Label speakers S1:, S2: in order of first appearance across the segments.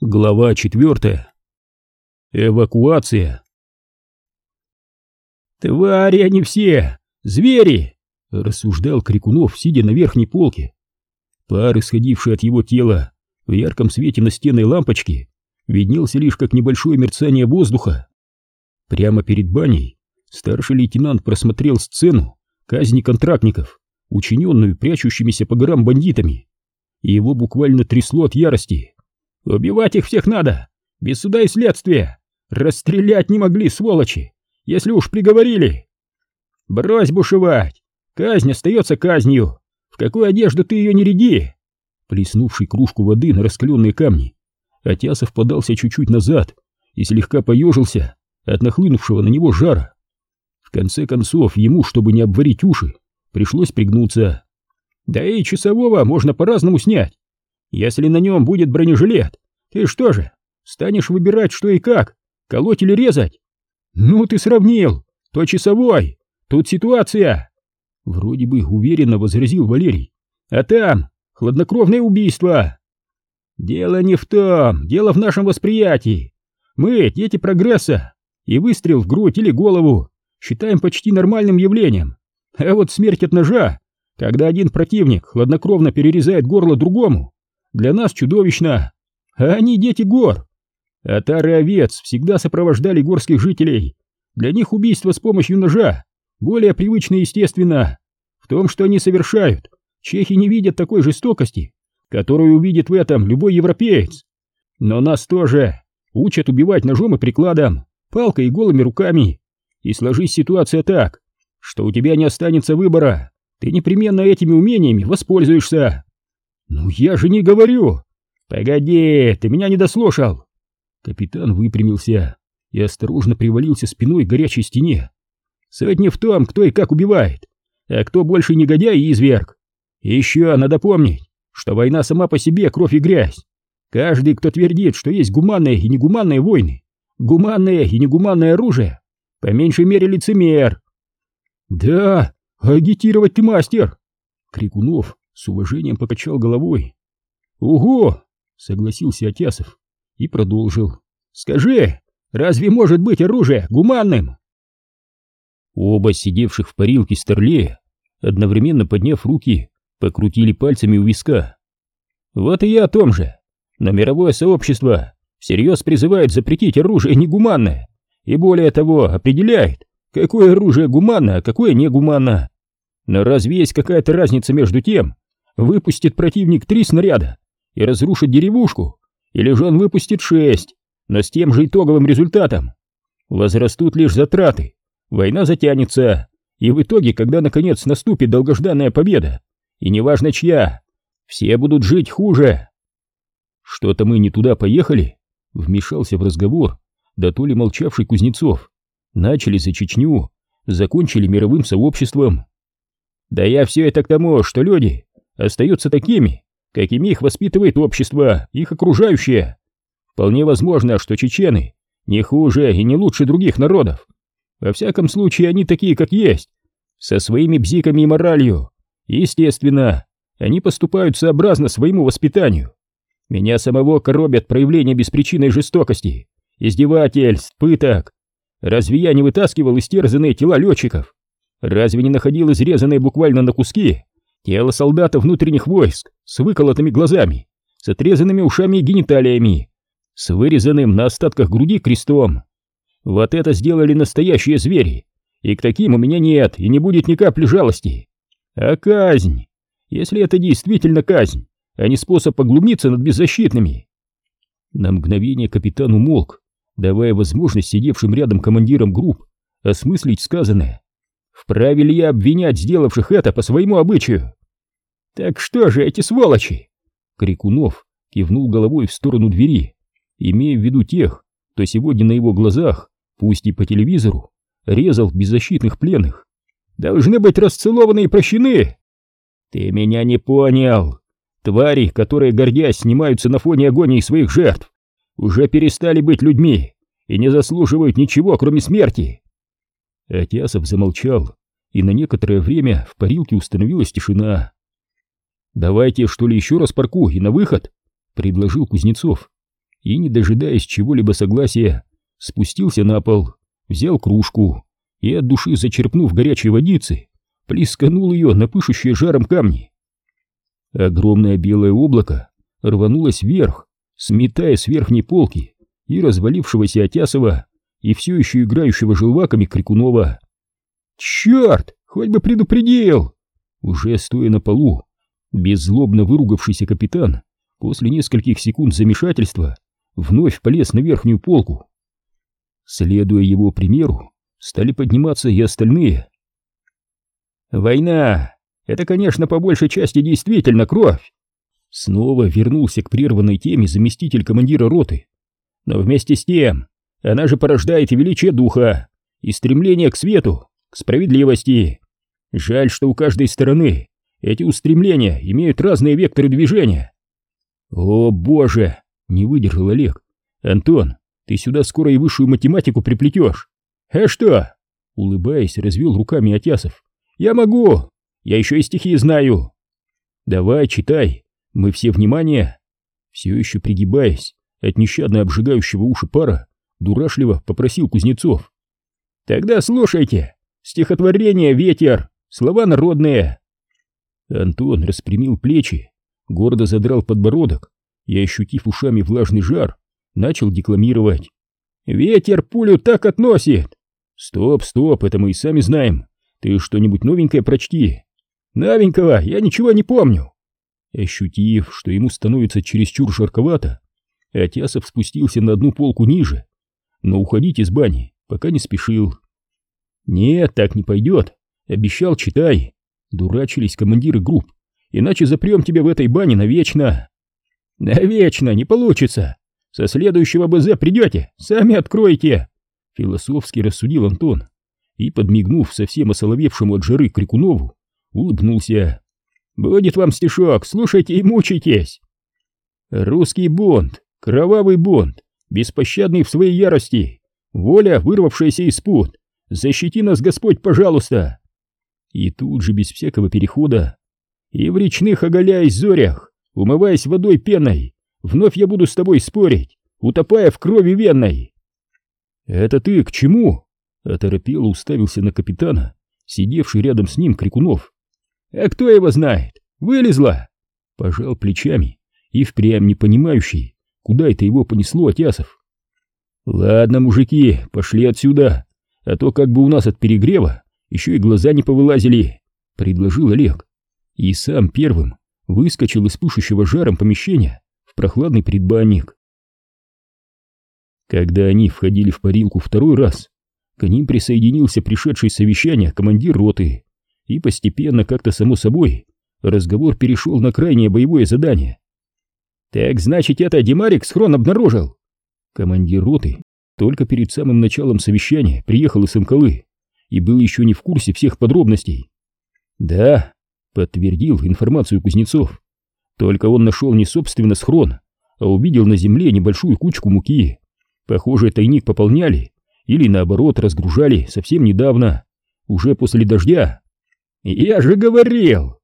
S1: Глава четвертая. Эвакуация. «Твари они все! Звери!» — рассуждал Крикунов, сидя на верхней полке. Пар, исходивший от его тела, в ярком свете настенной лампочки, виднелся лишь как небольшое мерцание воздуха. Прямо перед баней старший лейтенант просмотрел сцену казни контрактников, учиненную прячущимися по горам бандитами, и его буквально трясло от ярости. Убивать их всех надо, без суда и следствия. Расстрелять не могли, сволочи, если уж приговорили. Брось бушевать, казнь остается казнью. В какую одежду ты ее не ряди? Плеснувший кружку воды на раскаленные камни, Атясов подался чуть-чуть назад и слегка поежился от нахлынувшего на него жара. В конце концов, ему, чтобы не обварить уши, пришлось пригнуться. Да и часового можно по-разному снять. Если на нем будет бронежилет, ты что же, станешь выбирать что и как, колоть или резать? Ну ты сравнил, то часовой, тут ситуация. Вроде бы уверенно возразил Валерий. А там хладнокровное убийство. Дело не в том, дело в нашем восприятии. Мы, дети прогресса, и выстрел в грудь или голову считаем почти нормальным явлением. А вот смерть от ножа, когда один противник хладнокровно перерезает горло другому, для нас чудовищно, а они дети гор. Отары овец всегда сопровождали горских жителей. Для них убийство с помощью ножа более привычно и естественно. В том, что они совершают, чехи не видят такой жестокости, которую увидит в этом любой европеец. Но нас тоже учат убивать ножом и прикладом, палкой и голыми руками. И сложись ситуация так, что у тебя не останется выбора, ты непременно этими умениями воспользуешься. «Ну я же не говорю!» «Погоди, ты меня не дослушал!» Капитан выпрямился и осторожно привалился спиной к горячей стене. «Суть не в том, кто и как убивает, а кто больше негодяй и изверг. И еще надо помнить, что война сама по себе кровь и грязь. Каждый, кто твердит, что есть гуманные и негуманные войны, гуманное и негуманное оружие, по меньшей мере лицемер». «Да, агитировать ты мастер!» Крикунов с уважением покачал головой. «Ого!» — согласился Атясов и продолжил. «Скажи, разве может быть оружие гуманным?» Оба сидевших в парилке старлея, одновременно подняв руки, покрутили пальцами у виска. «Вот и я о том же. Но мировое сообщество всерьез призывает запретить оружие негуманное, и более того определяет, какое оружие гуманно, а какое негуманно. Но разве есть какая-то разница между тем, выпустит противник три снаряда и разрушит деревушку, или же он выпустит шесть, но с тем же итоговым результатом. Возрастут лишь затраты, война затянется, и в итоге, когда наконец наступит долгожданная победа, и неважно чья, все будут жить хуже. Что-то мы не туда поехали, вмешался в разговор, да то ли молчавший Кузнецов. Начали за Чечню, закончили мировым сообществом. Да я все это к тому, что люди остаются такими, какими их воспитывает общество, их окружающее. Вполне возможно, что чечены не хуже и не лучше других народов. Во всяком случае, они такие, как есть, со своими бзиками и моралью. Естественно, они поступают сообразно своему воспитанию. Меня самого коробят проявления беспричинной жестокости, издевательств, пыток. Разве я не вытаскивал истерзанные тела летчиков? Разве не находил изрезанные буквально на куски Тело солдата внутренних войск с выколотыми глазами, с отрезанными ушами и гениталиями, с вырезанным на остатках груди крестом. Вот это сделали настоящие звери, и к таким у меня нет и не будет ни капли жалости. А казнь, если это действительно казнь, а не способ поглумиться над беззащитными. На мгновение капитан умолк, давая возможность сидевшим рядом командирам групп осмыслить сказанное. Вправе ли я обвинять сделавших это по своему обычаю? Так что же эти сволочи? Крикунов кивнул головой в сторону двери, имея в виду тех, кто сегодня на его глазах, пусть и по телевизору, резал беззащитных пленных. Должны быть расцелованы и прощены. Ты меня не понял. Твари, которые, гордясь, снимаются на фоне агонии своих жертв, уже перестали быть людьми и не заслуживают ничего, кроме смерти. Атясов замолчал, и на некоторое время в парилке установилась тишина. «Давайте, что ли, еще раз парку и на выход», — предложил Кузнецов. и, не дожидаясь чего-либо согласия, спустился на пол, взял кружку и, от души зачерпнув горячей водицы, плесканул ее на пышущие жаром камни. Огромное белое облако рванулось вверх, сметая с верхней полки и развалившегося Отясова, и все еще играющего желваками Крикунова. «Черт! Хоть бы предупредил!» Уже стоя на полу, беззлобно выругавшийся капитан после нескольких секунд замешательства вновь полез на верхнюю полку. Следуя его примеру, стали подниматься и остальные. «Война! Это, конечно, по большей части действительно кровь!» Снова вернулся к прерванной теме заместитель командира роты. «Но вместе с тем, она же порождает величие духа, и стремление к свету, к справедливости. Жаль, что у каждой стороны эти устремления имеют разные векторы движения». «О, боже!» — не выдержал Олег. «Антон, ты сюда скоро и высшую математику приплетешь. А что? Улыбаясь, развел руками Атясов. Я могу. Я еще и стихи знаю. Давай, читай. Мы все внимание. Все еще пригибаясь от нещадно обжигающего уши пара, дурашливо попросил Кузнецов. Тогда слушайте. Стихотворение «Ветер». Слова народные. Антон распрямил плечи, гордо задрал подбородок и, ощутив ушами влажный жар, начал декламировать. «Ветер пулю так относит!» «Стоп, стоп, это мы и сами знаем. Ты что-нибудь новенькое прочти». «Новенького я ничего не помню». Ощутив, что ему становится чересчур жарковато, Атясов спустился на одну полку ниже, но уходить из бани пока не спешил. «Нет, так не пойдет. Обещал, читай». Дурачились командиры групп, иначе запрем тебя в этой бане навечно. Навечно не получится. Со следующего БЗ придете, сами откроете!» Философски рассудил Антон и, подмигнув совсем осоловевшему от жары Крикунову, улыбнулся. «Будет вам стишок, слушайте и мучайтесь!» «Русский бонд, кровавый бонд, беспощадный в своей ярости, воля, вырвавшаяся из пут, защити нас, Господь, пожалуйста!» И тут же, без всякого перехода, «И в речных оголяясь зорях, умываясь водой пеной, Вновь я буду с тобой спорить, утопая в крови венной. Это ты к чему? Оторопело уставился на капитана, сидевший рядом с ним Крикунов. А кто его знает? Вылезла. Пожал плечами и впрямь не понимающий, куда это его понесло Атясов. Ладно, мужики, пошли отсюда, а то как бы у нас от перегрева еще и глаза не повылазили, предложил Олег. И сам первым выскочил из пушащего жаром помещения прохладный предбанник. Когда они входили в парилку второй раз, к ним присоединился пришедший совещание командир роты, и постепенно, как-то само собой, разговор перешел на крайнее боевое задание. «Так значит, это Димарик схрон обнаружил?» Командир роты только перед самым началом совещания приехал из Мкалы и был еще не в курсе всех подробностей. «Да», — подтвердил информацию Кузнецов. Только он нашел не собственно схрон, а увидел на земле небольшую кучку муки. Похоже, тайник пополняли или наоборот разгружали совсем недавно, уже после дождя. «Я же говорил!»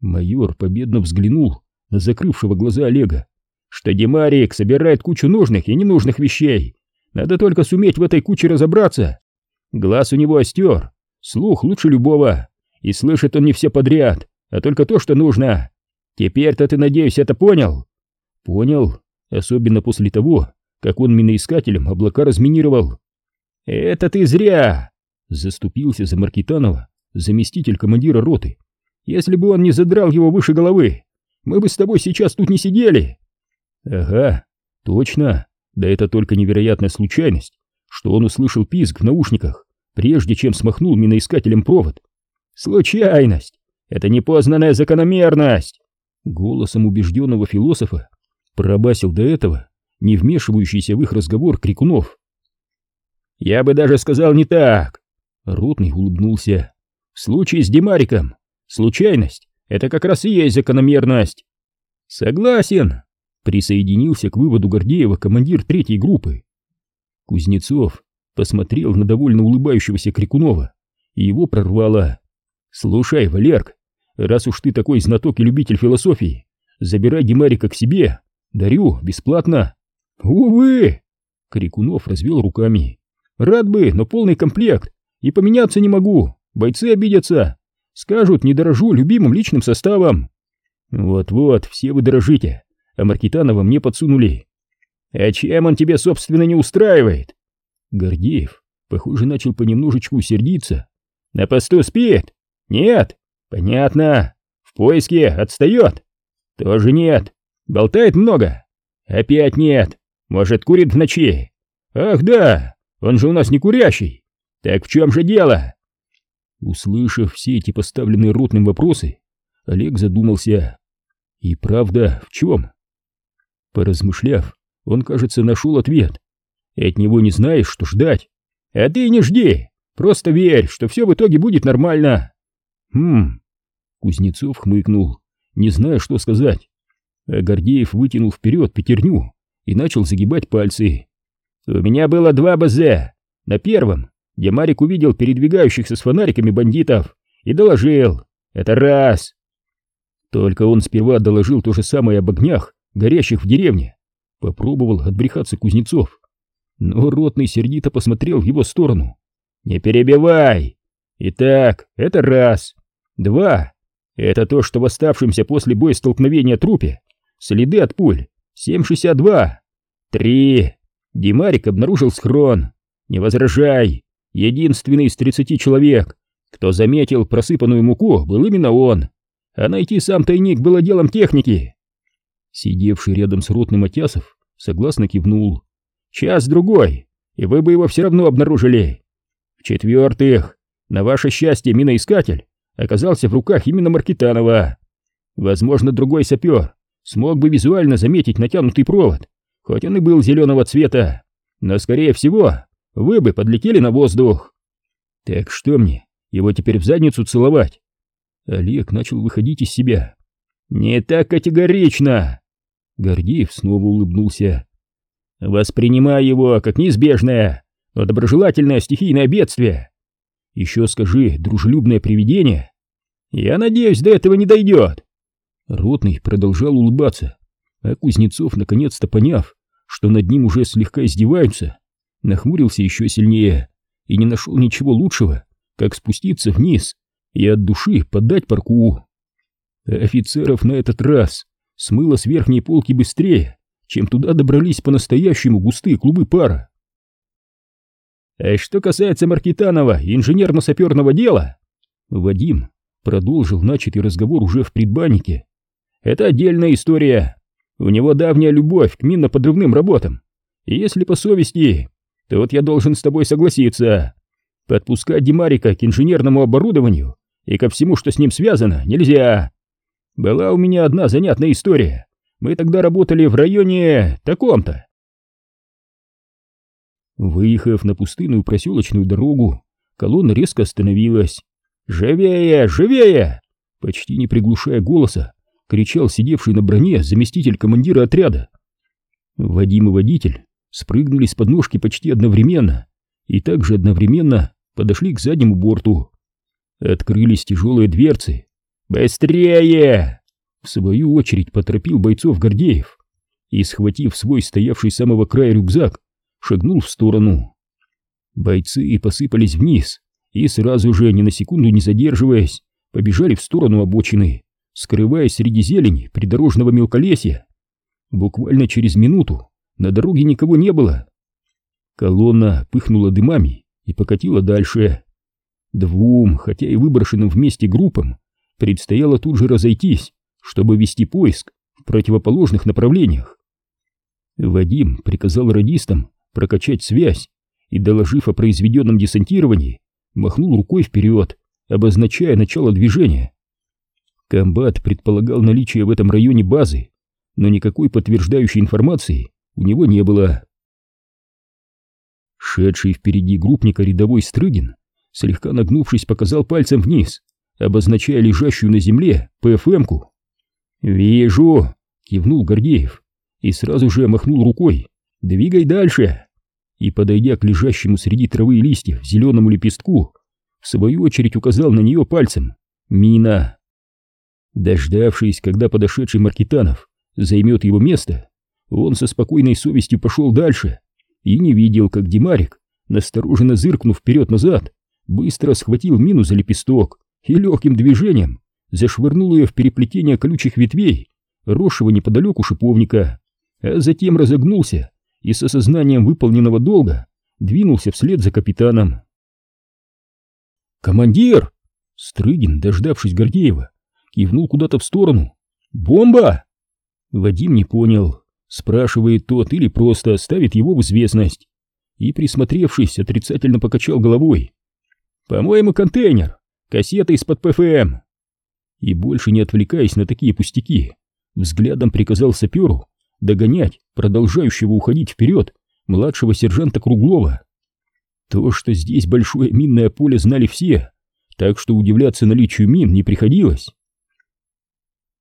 S1: Майор победно взглянул на закрывшего глаза Олега, что Демарик собирает кучу нужных и ненужных вещей. Надо только суметь в этой куче разобраться. Глаз у него остер, слух лучше любого, и слышит он не все подряд, а только то, что нужно. Теперь-то ты, надеюсь, это понял? Понял, особенно после того, как он миноискателем облака разминировал. Это ты зря! Заступился за Маркитанова заместитель командира роты. Если бы он не задрал его выше головы, мы бы с тобой сейчас тут не сидели. Ага, точно. Да это только невероятная случайность, что он услышал писк в наушниках, прежде чем смахнул миноискателем провод. Случайность! Это непознанная закономерность! Голосом убежденного философа пробасил до этого не вмешивающийся в их разговор Крикунов. «Я бы даже сказал не так!» Ротный улыбнулся. «В случае с Демариком случайность — это как раз и есть закономерность!» «Согласен!» Присоединился к выводу Гордеева командир третьей группы. Кузнецов посмотрел на довольно улыбающегося Крикунова, и его прорвало. «Слушай, Валерк, Раз уж ты такой знаток и любитель философии, забирай Гемарика к себе, дарю, бесплатно. Увы! Крикунов развел руками. Рад бы, но полный комплект. И поменяться не могу. Бойцы обидятся. Скажут, не дорожу любимым личным составом. Вот-вот, все вы дорожите. А Маркитанова мне подсунули. А чем он тебе, собственно, не устраивает? Гордеев, похоже, начал понемножечку сердиться. На посту спит? Нет? Понятно. В поиске отстает? Тоже нет. Болтает много? Опять нет. Может, курит в ночи? Ах да, он же у нас не курящий. Так в чем же дело? Услышав все эти поставленные ротным вопросы, Олег задумался. И правда, в чем? Поразмышляв, он, кажется, нашел ответ. От него не знаешь, что ждать. А ты не жди, просто верь, что все в итоге будет нормально. Хм. Кузнецов хмыкнул, не зная, что сказать. А Гордеев вытянул вперед пятерню и начал загибать пальцы. У меня было два БЗ. На первом, где Марик увидел передвигающихся с фонариками бандитов и доложил. Это раз. Только он сперва доложил то же самое об огнях, горящих в деревне. Попробовал отбрехаться Кузнецов. Но ротный сердито посмотрел в его сторону. «Не перебивай! Итак, это раз. Два. Это то, что в оставшемся после боя столкновения трупе следы от пуль 7,62. Три. Димарик обнаружил схрон. Не возражай. Единственный из тридцати человек, кто заметил просыпанную муку, был именно он. А найти сам тайник было делом техники. Сидевший рядом с ротным Атясов согласно кивнул. Час-другой, и вы бы его все равно обнаружили. В-четвертых, на ваше счастье, миноискатель оказался в руках именно Маркитанова. Возможно, другой сапер смог бы визуально заметить натянутый провод, хоть он и был зеленого цвета, но, скорее всего, вы бы подлетели на воздух. Так что мне, его теперь в задницу целовать? Олег начал выходить из себя. Не так категорично. Гордеев снова улыбнулся. Воспринимай его как неизбежное, но доброжелательное стихийное бедствие. Еще скажи, дружелюбное привидение. Я надеюсь, до этого не дойдет. Ротный продолжал улыбаться, а Кузнецов, наконец-то поняв, что над ним уже слегка издеваются, нахмурился еще сильнее и не нашел ничего лучшего, как спуститься вниз и от души поддать парку. Офицеров на этот раз смыло с верхней полки быстрее, чем туда добрались по-настоящему густые клубы пара. А что касается Маркитанова инженерно-саперного дела, Вадим продолжил начатый разговор уже в предбаннике. Это отдельная история. У него давняя любовь к минно-подрывным работам. И если по совести, то вот я должен с тобой согласиться. Подпускать Димарика к инженерному оборудованию и ко всему, что с ним связано, нельзя. Была у меня одна занятная история. Мы тогда работали в районе таком-то. Выехав на пустынную проселочную дорогу, колонна резко остановилась. «Живее! Живее!» Почти не приглушая голоса, кричал сидевший на броне заместитель командира отряда. Вадим и водитель спрыгнули с подножки почти одновременно и также одновременно подошли к заднему борту. Открылись тяжелые дверцы. «Быстрее!» В свою очередь поторопил бойцов Гордеев и, схватив свой стоявший с самого края рюкзак, шагнул в сторону. Бойцы посыпались вниз и сразу же, ни на секунду не задерживаясь, побежали в сторону обочины, скрываясь среди зелени придорожного мелколесья. Буквально через минуту на дороге никого не было. Колонна пыхнула дымами и покатила дальше. Двум, хотя и выброшенным вместе группам, предстояло тут же разойтись, чтобы вести поиск в противоположных направлениях. Вадим приказал радистам прокачать связь и, доложив о произведенном десантировании, махнул рукой вперед, обозначая начало движения. Комбат предполагал наличие в этом районе базы, но никакой подтверждающей информации у него не было. Шедший впереди группника рядовой Стрыгин, слегка нагнувшись, показал пальцем вниз, обозначая лежащую на земле ПФМ-ку. «Вижу!» — кивнул Гордеев и сразу же махнул рукой. «Двигай дальше!» И, подойдя к лежащему среди травы и листьев зеленому лепестку, в свою очередь указал на нее пальцем. «Мина!» Дождавшись, когда подошедший Маркитанов займет его место, он со спокойной совестью пошел дальше и не видел, как Димарик, настороженно зыркнув вперед-назад, быстро схватил мину за лепесток и легким движением зашвырнул ее в переплетение колючих ветвей, росшего неподалеку шиповника, а затем разогнулся и с осознанием выполненного долга двинулся вслед за капитаном. «Командир!» Стрыгин, дождавшись Гордеева, кивнул куда-то в сторону. «Бомба!» Вадим не понял, спрашивает тот или просто ставит его в известность. И, присмотревшись, отрицательно покачал головой. «По-моему, контейнер, кассета из-под ПФМ». И больше не отвлекаясь на такие пустяки, взглядом приказал саперу догонять продолжающего уходить вперед младшего сержанта Круглова. То, что здесь большое минное поле, знали все, так что удивляться наличию мин не приходилось.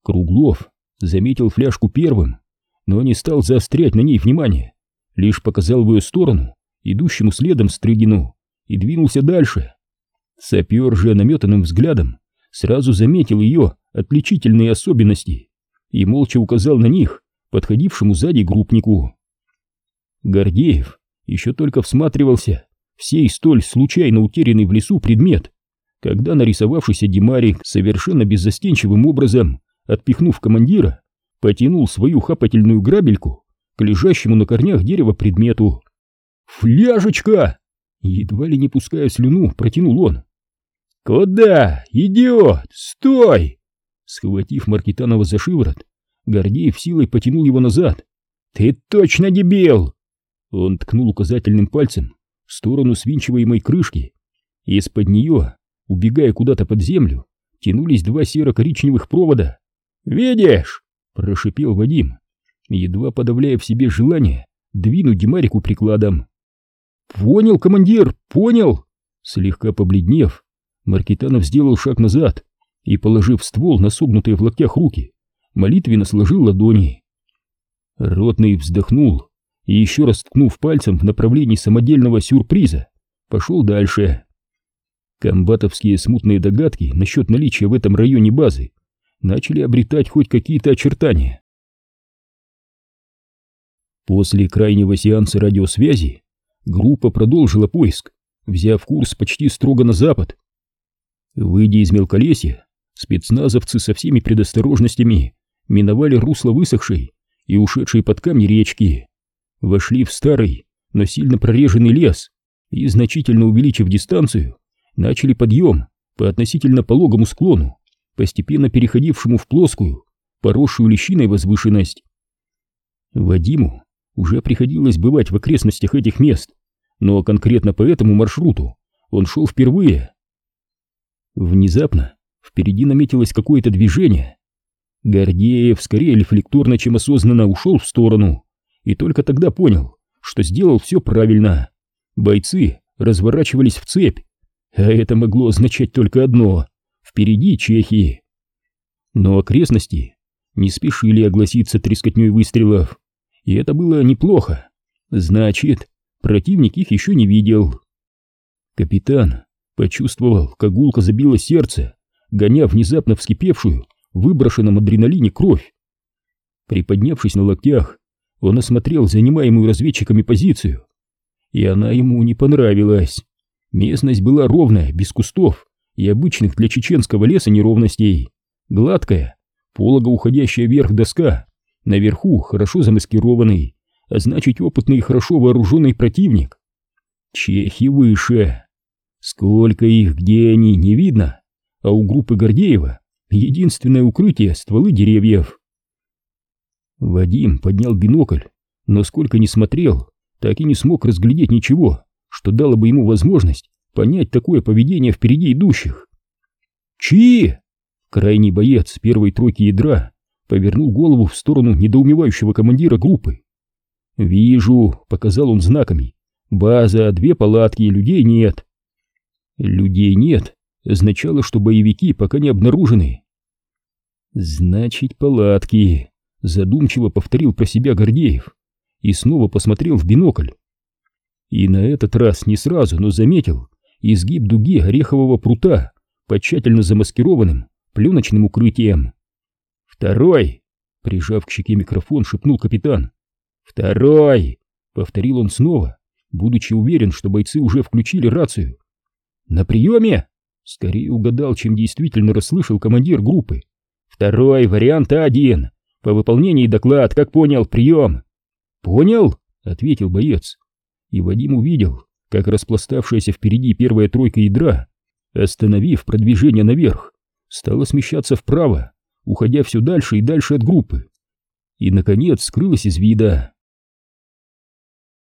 S1: Круглов заметил фляжку первым, но не стал заострять на ней внимание, лишь показал в ее сторону, идущему следом Стрыгину, и двинулся дальше. Сапер же наметанным взглядом сразу заметил ее отличительные особенности и молча указал на них подходившему сзади группнику. Гордеев еще только всматривался в сей столь случайно утерянный в лесу предмет, когда нарисовавшийся Димарик совершенно беззастенчивым образом, отпихнув командира, потянул свою хапательную грабельку к лежащему на корнях дерева предмету. «Фляжечка!» Едва ли не пуская слюну, протянул он. «Куда? Идиот! Стой!» Схватив Маркитанова за шиворот, Гордеев силой потянул его назад. «Ты точно дебил!» Он ткнул указательным пальцем в сторону свинчиваемой крышки. Из-под нее, убегая куда-то под землю, тянулись два серо-коричневых провода. «Видишь?» — прошипел Вадим, едва подавляя в себе желание двинуть Димарику прикладом. «Понял, командир, понял!» Слегка побледнев, Маркитанов сделал шаг назад и, положив ствол на согнутые в локтях руки, молитвенно сложил ладони. Ротный вздохнул и, еще раз ткнув пальцем в направлении самодельного сюрприза, пошел дальше. Комбатовские смутные догадки насчет наличия в этом районе базы начали обретать хоть какие-то очертания. После крайнего сеанса радиосвязи группа продолжила поиск, взяв курс почти строго на запад. Выйдя из мелколесья, спецназовцы со всеми предосторожностями миновали русло высохшей и ушедшей под камни речки, вошли в старый, но сильно прореженный лес и, значительно увеличив дистанцию, начали подъем по относительно пологому склону, постепенно переходившему в плоскую, поросшую лещиной возвышенность. Вадиму уже приходилось бывать в окрестностях этих мест, но конкретно по этому маршруту он шел впервые. Внезапно впереди наметилось какое-то движение, Гордеев скорее рефлекторно, чем осознанно ушел в сторону, и только тогда понял, что сделал все правильно. Бойцы разворачивались в цепь, а это могло означать только одно — впереди чехи. Но окрестности не спешили огласиться трескотней выстрелов, и это было неплохо. Значит, противник их еще не видел. Капитан почувствовал, как гулко забило сердце, гоня внезапно вскипевшую выброшенном адреналине кровь. Приподнявшись на локтях, он осмотрел занимаемую разведчиками позицию, и она ему не понравилась. Местность была ровная, без кустов и обычных для чеченского леса неровностей, гладкая, полого уходящая вверх доска, наверху хорошо замаскированный, а значит опытный и хорошо вооруженный противник. Чехи выше. Сколько их, где они, не видно, а у группы Гордеева единственное укрытие — стволы деревьев. Вадим поднял бинокль, но сколько ни смотрел, так и не смог разглядеть ничего, что дало бы ему возможность понять такое поведение впереди идущих. «Чьи?» Крайний боец первой тройки ядра повернул голову в сторону недоумевающего командира группы. «Вижу», — показал он знаками, — «база, две палатки, людей нет». «Людей нет» означало, что боевики пока не обнаружены. «Значит, палатки», — задумчиво повторил про себя Гордеев и снова посмотрел в бинокль. И на этот раз не сразу, но заметил изгиб дуги орехового прута под тщательно замаскированным пленочным укрытием. «Второй!» — прижав к щеке микрофон, шепнул капитан. «Второй!» — повторил он снова, будучи уверен, что бойцы уже включили рацию. «На приеме?» — скорее угадал, чем действительно расслышал командир группы. «Второй, вариант один. По выполнении доклад, как понял, прием». «Понял?» — ответил боец. И Вадим увидел, как распластавшаяся впереди первая тройка ядра, остановив продвижение наверх, стала смещаться вправо, уходя все дальше и дальше от группы. И, наконец, скрылась из вида.